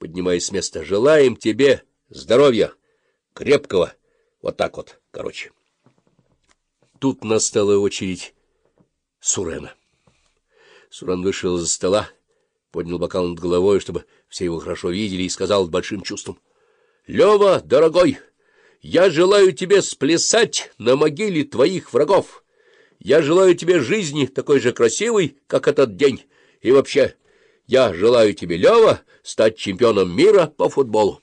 поднимаясь с места. — Желаем тебе здоровья, крепкого. Вот так вот, короче. Тут настала очередь Сурена. Сурен вышел из-за стола, поднял бокал над головой, чтобы все его хорошо видели, и сказал с большим чувством. — Лева, дорогой, я желаю тебе сплясать на могиле твоих врагов. Я желаю тебе жизни такой же красивой, как этот день. И вообще, я желаю тебе, Лева, стать чемпионом мира по футболу.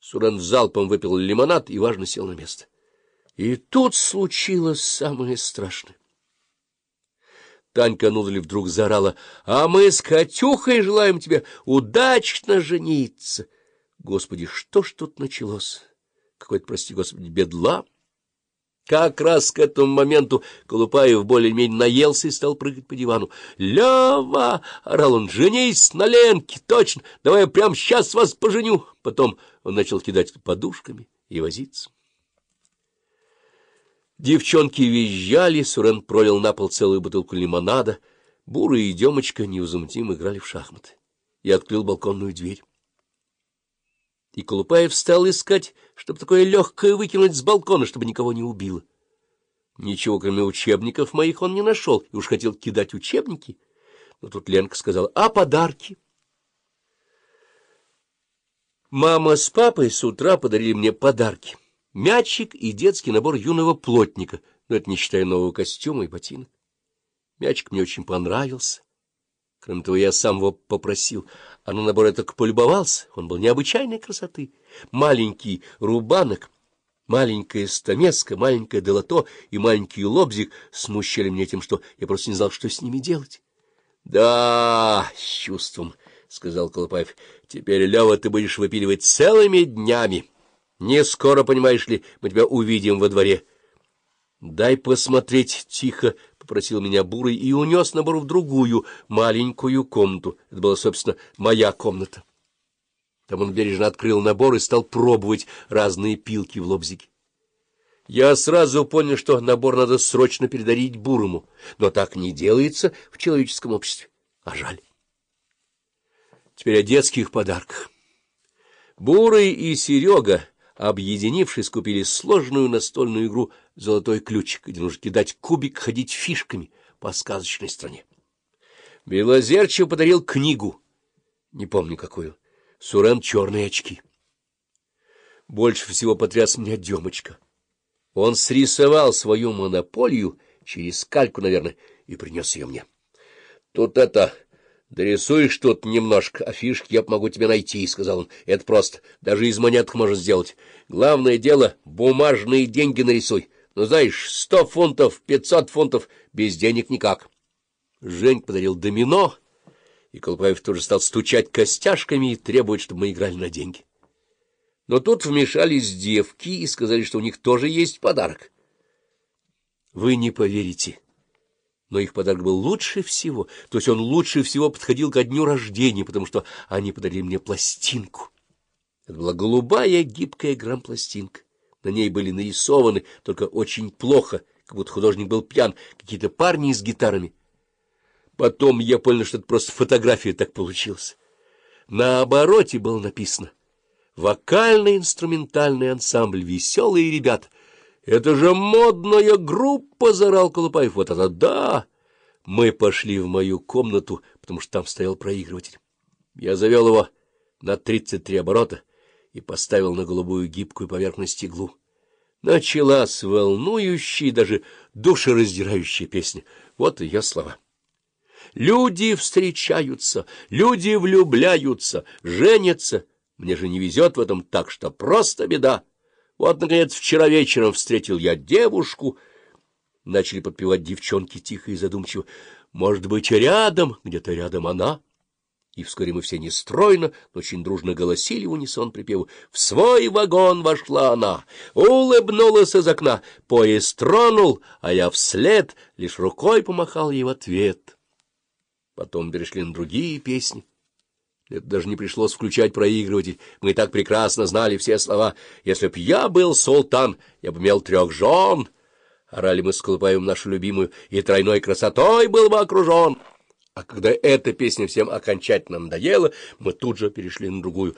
Сурен залпом выпил лимонад и важно сел на место. И тут случилось самое страшное. Танька Нудли вдруг заорала, — А мы с Катюхой желаем тебе удачно жениться. Господи, что ж тут началось? Какой-то, прости господи, бедла. Как раз к этому моменту Колупаев более-менее наелся и стал прыгать по дивану. — Лева! — орал он. — Женись на Ленке! Точно! Давай я прямо сейчас вас поженю! Потом он начал кидать подушками и возиться. Девчонки визжали, Сурен пролил на пол целую бутылку лимонада. Буры и Демочка невозмутимо играли в шахматы. И открыл балконную дверь. И Колупаев стал искать, чтобы такое легкое выкинуть с балкона, чтобы никого не убило. Ничего, кроме учебников моих, он не нашел, и уж хотел кидать учебники. Но тут Ленка сказала, а подарки? Мама с папой с утра подарили мне подарки мячик и детский набор юного плотника, но это не считая нового костюма и ботинок. Мячик мне очень понравился. Кроме того, я сам его попросил, а на набор я только полюбовался. Он был необычайной красоты. Маленький рубанок, маленькая стамеска, маленькое долото и маленький лобзик смущали меня тем, что я просто не знал, что с ними делать. — Да, с чувством, — сказал Колупаев, — теперь, Лева, ты будешь выпиливать целыми днями. Не скоро, понимаешь ли, мы тебя увидим во дворе. — Дай посмотреть, — тихо попросил меня Бурый и унес набор в другую маленькую комнату. Это была, собственно, моя комната. Там он бережно открыл набор и стал пробовать разные пилки в лобзике. Я сразу понял, что набор надо срочно передарить Бурому, но так не делается в человеческом обществе. А жаль. Теперь о детских подарках. Бурый и Серега объединившись, купили сложную настольную игру «Золотой ключик», где нужно кидать кубик, ходить фишками по сказочной стране. Белозерчев подарил книгу, не помню какую, Сурен черные очки. Больше всего потряс меня Демочка. Он срисовал свою монополию через кальку, наверное, и принес ее мне. Тут это... Дорисуешь тут немножко, а фишки я помогу тебе найти, — сказал он. Это просто, даже из монеток можно сделать. Главное дело — бумажные деньги нарисуй. Ну, знаешь, сто фунтов, пятьсот фунтов, без денег никак. Жень подарил домино, и Колпаев тоже стал стучать костяшками и требовать, чтобы мы играли на деньги. Но тут вмешались девки и сказали, что у них тоже есть подарок. Вы не поверите но их подарок был лучше всего, то есть он лучше всего подходил ко дню рождения, потому что они подарили мне пластинку. Это была голубая гибкая грамм-пластинка. На ней были нарисованы, только очень плохо, как будто художник был пьян, какие-то парни с гитарами. Потом я понял, что это просто фотография так получилась. На обороте было написано «Вокально-инструментальный ансамбль «Веселые ребята». Это же модная группа, — зарал Колупаев. Вот это да! Мы пошли в мою комнату, потому что там стоял проигрыватель. Я завел его на тридцать три оборота и поставил на голубую гибкую поверхность иглу. Началась волнующая, даже душераздирающая песня. Вот ее слова. Люди встречаются, люди влюбляются, женятся. Мне же не везет в этом так, что просто беда. Вот, наконец, вчера вечером встретил я девушку. Начали подпевать девчонки тихо и задумчиво. Может быть, рядом, где-то рядом она. И вскоре мы все нестройно, но очень дружно голосили в унисон припеву. В свой вагон вошла она, улыбнулась из окна. Поезд тронул, а я вслед лишь рукой помахал ей в ответ. Потом перешли на другие песни. Это даже не пришлось включать проигрыватель. Мы так прекрасно знали все слова. Если б я был султан, я бы имел трех жен. Орали мы с Колупаевым нашу любимую, и тройной красотой был бы окружен. А когда эта песня всем окончательно надоела, мы тут же перешли на другую.